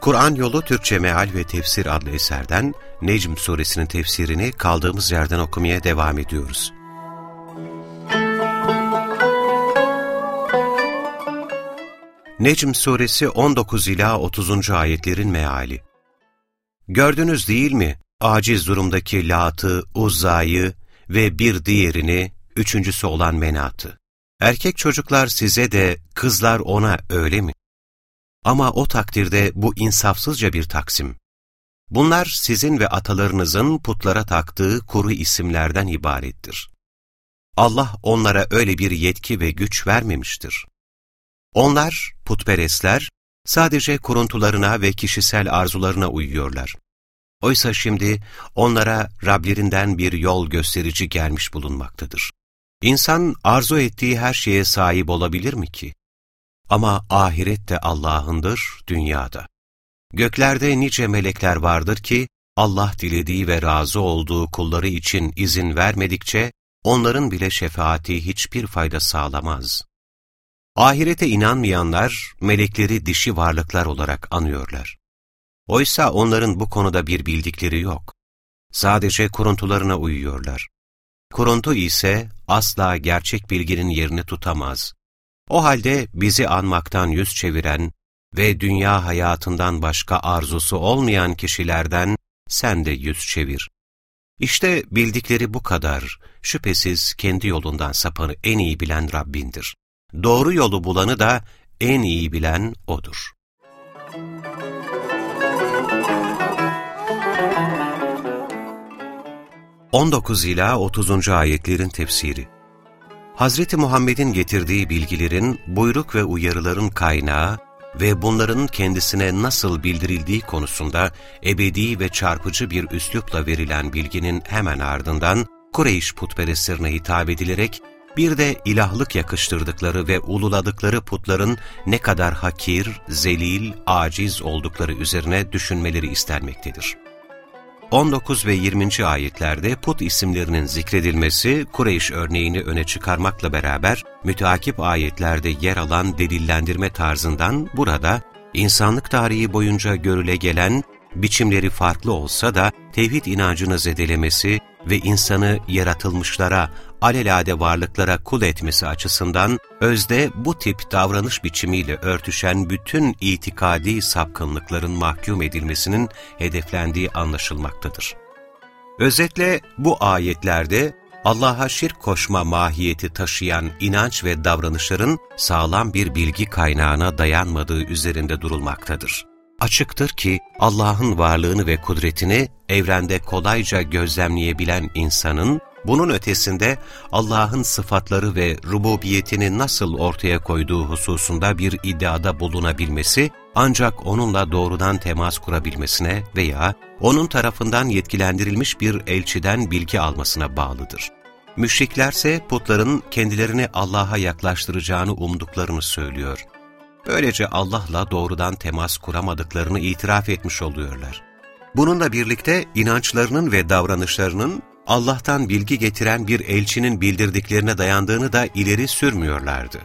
Kur'an Yolu Türkçe Meal ve Tefsir adlı eserden Necm suresinin tefsirini kaldığımız yerden okumaya devam ediyoruz. Necm suresi 19 ila 30. ayetlerin meali. Gördünüz değil mi? Aciz durumdaki Lat'ı, Uzza'yı ve bir diğerini, üçüncüsü olan Menat'ı. Erkek çocuklar size de, kızlar ona öyle mi? Ama o takdirde bu insafsızca bir taksim. Bunlar sizin ve atalarınızın putlara taktığı kuru isimlerden ibarettir. Allah onlara öyle bir yetki ve güç vermemiştir. Onlar, putperestler, sadece kuruntularına ve kişisel arzularına uyuyorlar. Oysa şimdi onlara Rablerinden bir yol gösterici gelmiş bulunmaktadır. İnsan arzu ettiği her şeye sahip olabilir mi ki? Ama ahiret de Allah'ındır dünyada. Göklerde nice melekler vardır ki, Allah dilediği ve razı olduğu kulları için izin vermedikçe, onların bile şefaati hiçbir fayda sağlamaz. Ahirete inanmayanlar, melekleri dişi varlıklar olarak anıyorlar. Oysa onların bu konuda bir bildikleri yok. Sadece kuruntularına uyuyorlar. Kuruntu ise asla gerçek bilginin yerini tutamaz. O halde bizi anmaktan yüz çeviren ve dünya hayatından başka arzusu olmayan kişilerden sen de yüz çevir. İşte bildikleri bu kadar, şüphesiz kendi yolundan sapanı en iyi bilen Rabbindir. Doğru yolu bulanı da en iyi bilen O'dur. On dokuz ila 30. ayetlerin tefsiri Hz. Muhammed'in getirdiği bilgilerin, buyruk ve uyarıların kaynağı ve bunların kendisine nasıl bildirildiği konusunda ebedi ve çarpıcı bir üslupla verilen bilginin hemen ardından Kureyş putperestlerine hitap edilerek bir de ilahlık yakıştırdıkları ve ululadıkları putların ne kadar hakir, zelil, aciz oldukları üzerine düşünmeleri istenmektedir. 19 ve 20. ayetlerde put isimlerinin zikredilmesi, Kureyş örneğini öne çıkarmakla beraber, müteakip ayetlerde yer alan delillendirme tarzından burada, insanlık tarihi boyunca görüle gelen, biçimleri farklı olsa da tevhid inancını zedelemesi ve insanı yaratılmışlara, alelade varlıklara kul etmesi açısından özde bu tip davranış biçimiyle örtüşen bütün itikadi sapkınlıkların mahkum edilmesinin hedeflendiği anlaşılmaktadır. Özetle bu ayetlerde Allah'a şirk koşma mahiyeti taşıyan inanç ve davranışların sağlam bir bilgi kaynağına dayanmadığı üzerinde durulmaktadır. Açıktır ki Allah'ın varlığını ve kudretini evrende kolayca gözlemleyebilen insanın bunun ötesinde Allah'ın sıfatları ve rububiyetini nasıl ortaya koyduğu hususunda bir iddiada bulunabilmesi, ancak onunla doğrudan temas kurabilmesine veya onun tarafından yetkilendirilmiş bir elçiden bilgi almasına bağlıdır. Müşriklerse putların kendilerini Allah'a yaklaştıracağını umduklarını söylüyor. Böylece Allah'la doğrudan temas kuramadıklarını itiraf etmiş oluyorlar. Bununla birlikte inançlarının ve davranışlarının Allah'tan bilgi getiren bir elçinin bildirdiklerine dayandığını da ileri sürmüyorlardı.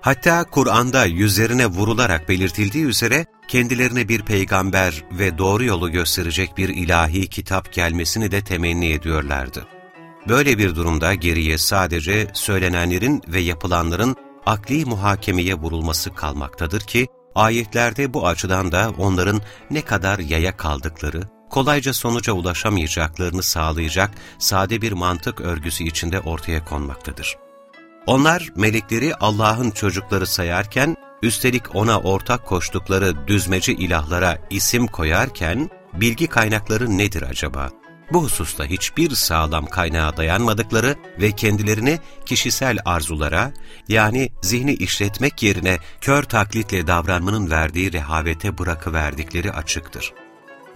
Hatta Kur'an'da yüzlerine vurularak belirtildiği üzere kendilerine bir peygamber ve doğru yolu gösterecek bir ilahi kitap gelmesini de temenni ediyorlardı. Böyle bir durumda geriye sadece söylenenlerin ve yapılanların akli muhakemeye vurulması kalmaktadır ki, ayetlerde bu açıdan da onların ne kadar yaya kaldıkları, kolayca sonuca ulaşamayacaklarını sağlayacak sade bir mantık örgüsü içinde ortaya konmaktadır. Onlar melekleri Allah'ın çocukları sayarken, üstelik ona ortak koştukları düzmeci ilahlara isim koyarken, bilgi kaynakları nedir acaba? Bu hususta hiçbir sağlam kaynağa dayanmadıkları ve kendilerini kişisel arzulara, yani zihni işletmek yerine kör taklitle davranmanın verdiği rehavete bırakıverdikleri açıktır.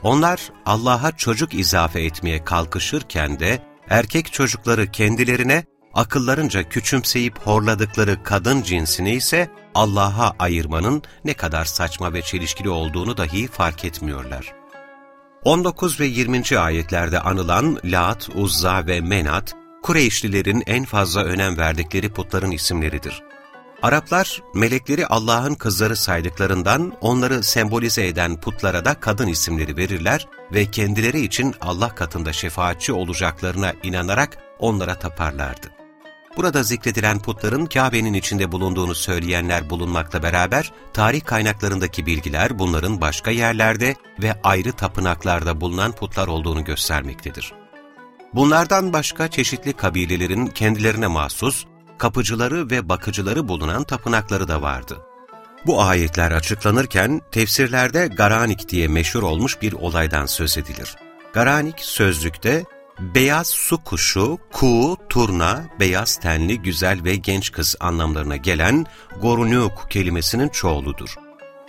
Onlar Allah'a çocuk izafe etmeye kalkışırken de erkek çocukları kendilerine akıllarınca küçümseyip horladıkları kadın cinsini ise Allah'a ayırmanın ne kadar saçma ve çelişkili olduğunu dahi fark etmiyorlar. 19 ve 20. ayetlerde anılan Lat, Uzza ve Menat, Kureyşlilerin en fazla önem verdikleri putların isimleridir. Araplar, melekleri Allah'ın kızları saydıklarından onları sembolize eden putlara da kadın isimleri verirler ve kendileri için Allah katında şefaatçi olacaklarına inanarak onlara taparlardı. Burada zikredilen putların Kabe'nin içinde bulunduğunu söyleyenler bulunmakla beraber, tarih kaynaklarındaki bilgiler bunların başka yerlerde ve ayrı tapınaklarda bulunan putlar olduğunu göstermektedir. Bunlardan başka çeşitli kabilelerin kendilerine mahsus, kapıcıları ve bakıcıları bulunan tapınakları da vardı. Bu ayetler açıklanırken tefsirlerde Garanik diye meşhur olmuş bir olaydan söz edilir. Garanik sözlükte beyaz su kuşu, ku, turna, beyaz tenli, güzel ve genç kız anlamlarına gelen gorunuk kelimesinin çoğuludur.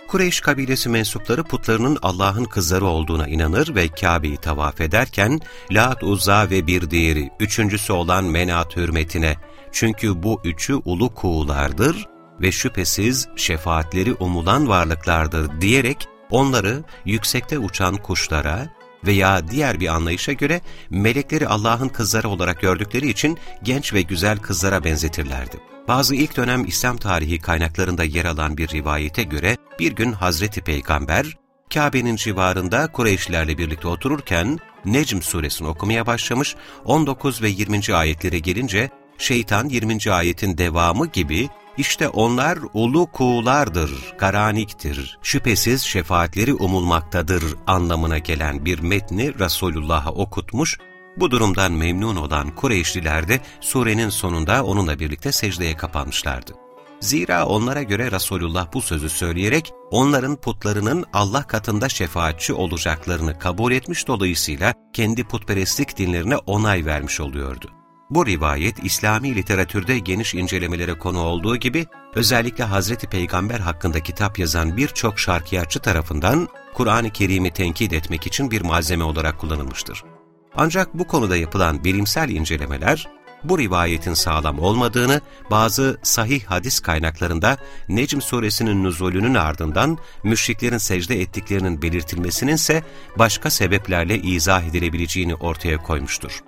Kureyş kabilesi mensupları putlarının Allah'ın kızları olduğuna inanır ve Kabe'yi tavaf ederken Lat, Uzza ve bir diğeri, üçüncüsü olan Menat hürmetine çünkü bu üçü ulu kuğulardır ve şüphesiz şefaatleri umulan varlıklardır diyerek onları yüksekte uçan kuşlara veya diğer bir anlayışa göre melekleri Allah'ın kızları olarak gördükleri için genç ve güzel kızlara benzetirlerdi. Bazı ilk dönem İslam tarihi kaynaklarında yer alan bir rivayete göre bir gün Hazreti Peygamber, Kabe'nin civarında Kureyşlerle birlikte otururken Necm suresini okumaya başlamış, 19 ve 20. ayetlere gelince şeytan 20. ayetin devamı gibi işte onlar ulu kuğulardır, garaniktir, şüphesiz şefaatleri umulmaktadır anlamına gelen bir metni Resulullah'a okutmuş, bu durumdan memnun olan Kureyşliler de surenin sonunda onunla birlikte secdeye kapanmışlardı. Zira onlara göre Resulullah bu sözü söyleyerek onların putlarının Allah katında şefaatçi olacaklarını kabul etmiş dolayısıyla kendi putperestlik dinlerine onay vermiş oluyordu. Bu rivayet İslami literatürde geniş incelemelere konu olduğu gibi özellikle Hazreti Peygamber hakkında kitap yazan birçok şarkiyatçı tarafından Kur'an-ı Kerim'i tenkit etmek için bir malzeme olarak kullanılmıştır. Ancak bu konuda yapılan bilimsel incelemeler, bu rivayetin sağlam olmadığını, bazı sahih hadis kaynaklarında Necm suresinin nüzulünün ardından müşriklerin secde ettiklerinin belirtilmesinin ise başka sebeplerle izah edilebileceğini ortaya koymuştur.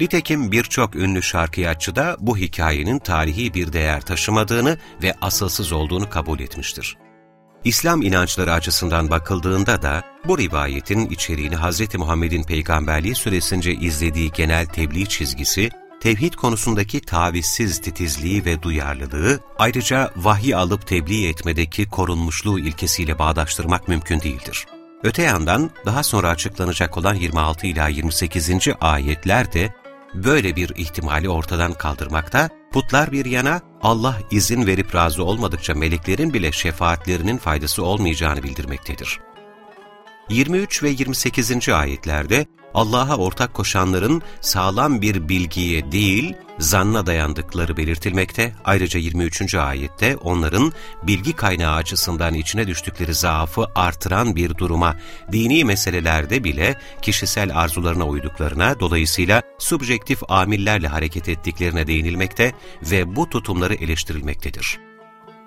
Nitekim birçok ünlü şarkıyatçı da bu hikayenin tarihi bir değer taşımadığını ve asılsız olduğunu kabul etmiştir. İslam inançları açısından bakıldığında da bu rivayetin içeriğini Hz. Muhammed'in peygamberliği süresince izlediği genel tebliğ çizgisi, tevhid konusundaki tavizsiz titizliği ve duyarlılığı, ayrıca vahiy alıp tebliğ etmedeki korunmuşluğu ilkesiyle bağdaştırmak mümkün değildir. Öte yandan daha sonra açıklanacak olan 26 ila 28. ayetler de böyle bir ihtimali ortadan kaldırmakta, putlar bir yana Allah izin verip razı olmadıkça meleklerin bile şefaatlerinin faydası olmayacağını bildirmektedir. 23 ve 28. ayetlerde Allah'a ortak koşanların sağlam bir bilgiye değil, zanna dayandıkları belirtilmekte. Ayrıca 23. ayette onların bilgi kaynağı açısından içine düştükleri zaafı artıran bir duruma, dini meselelerde bile kişisel arzularına uyduklarına, dolayısıyla subjektif amillerle hareket ettiklerine değinilmekte ve bu tutumları eleştirilmektedir.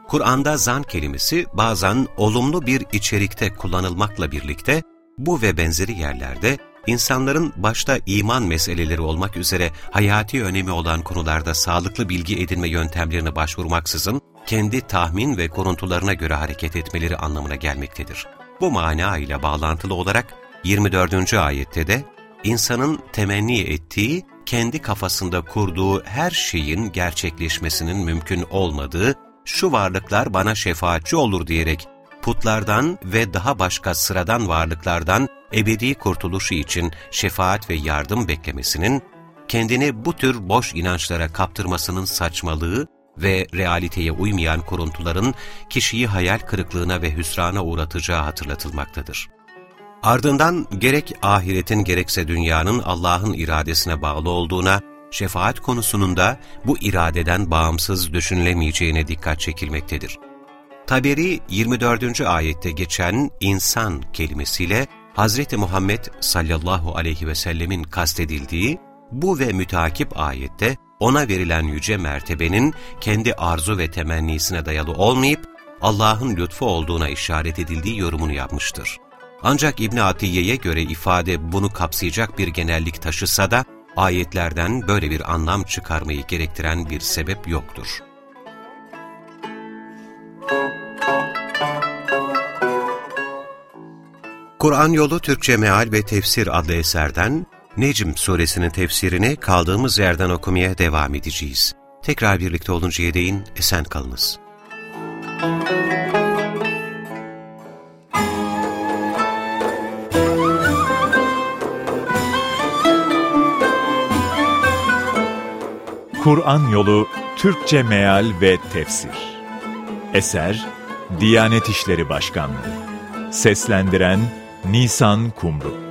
Kur'an'da zan kelimesi bazen olumlu bir içerikte kullanılmakla birlikte, bu ve benzeri yerlerde İnsanların başta iman meseleleri olmak üzere hayati önemi olan konularda sağlıklı bilgi edinme yöntemlerine başvurmaksızın, kendi tahmin ve koruntularına göre hareket etmeleri anlamına gelmektedir. Bu mana ile bağlantılı olarak 24. ayette de, insanın temenni ettiği, kendi kafasında kurduğu her şeyin gerçekleşmesinin mümkün olmadığı, şu varlıklar bana şefaatçi olur diyerek putlardan ve daha başka sıradan varlıklardan ebedi kurtuluşu için şefaat ve yardım beklemesinin, kendini bu tür boş inançlara kaptırmasının saçmalığı ve realiteye uymayan kuruntuların kişiyi hayal kırıklığına ve hüsrana uğratacağı hatırlatılmaktadır. Ardından gerek ahiretin gerekse dünyanın Allah'ın iradesine bağlı olduğuna, şefaat konusunun da bu iradeden bağımsız düşünülemeyeceğine dikkat çekilmektedir. Taberi 24. ayette geçen insan kelimesiyle Hz. Muhammed sallallahu aleyhi ve sellemin kastedildiği bu ve mütakip ayette ona verilen yüce mertebenin kendi arzu ve temennisine dayalı olmayıp Allah'ın lütfu olduğuna işaret edildiği yorumunu yapmıştır. Ancak İbn Atiye'ye göre ifade bunu kapsayacak bir genellik taşısa da ayetlerden böyle bir anlam çıkarmayı gerektiren bir sebep yoktur. Kur'an Yolu Türkçe Meal ve Tefsir adlı eserden Necm suresinin tefsirini kaldığımız yerden okumaya devam edeceğiz. Tekrar birlikte oluncaya değin esen kalınız. Kur'an Yolu Türkçe Meal ve Tefsir Eser Diyanet İşleri Başkanlığı Seslendiren Nisan Kumru